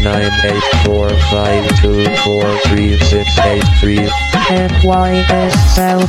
Nine eight four five two four three six eight three. MYS sound.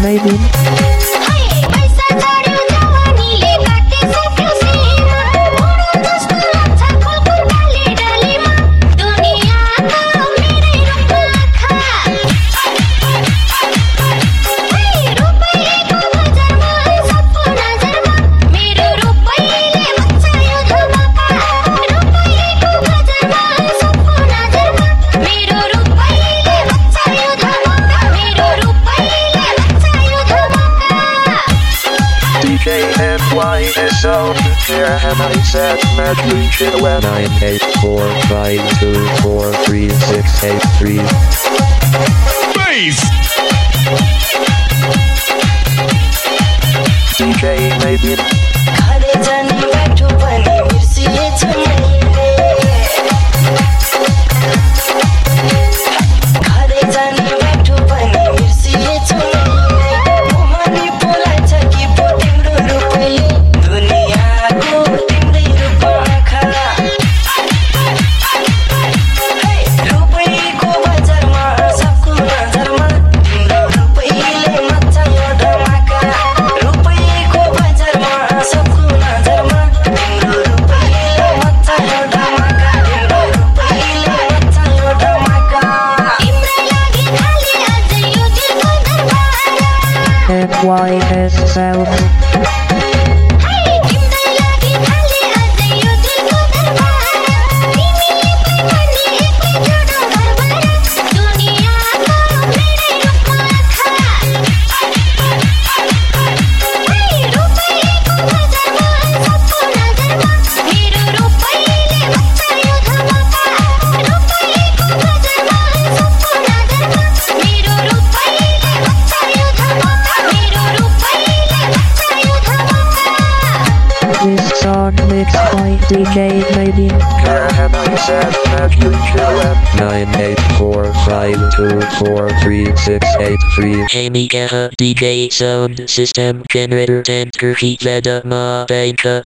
maybe. J and Y is so clear and I said madly shit when nine eight four five two four three six eight three. Base DJ made yourself. Can I said that you kill it? Nine eight four five two four three six eight three. Hemi Geha DJ Sound System Generator 10 Kirchi Veda Ma Banka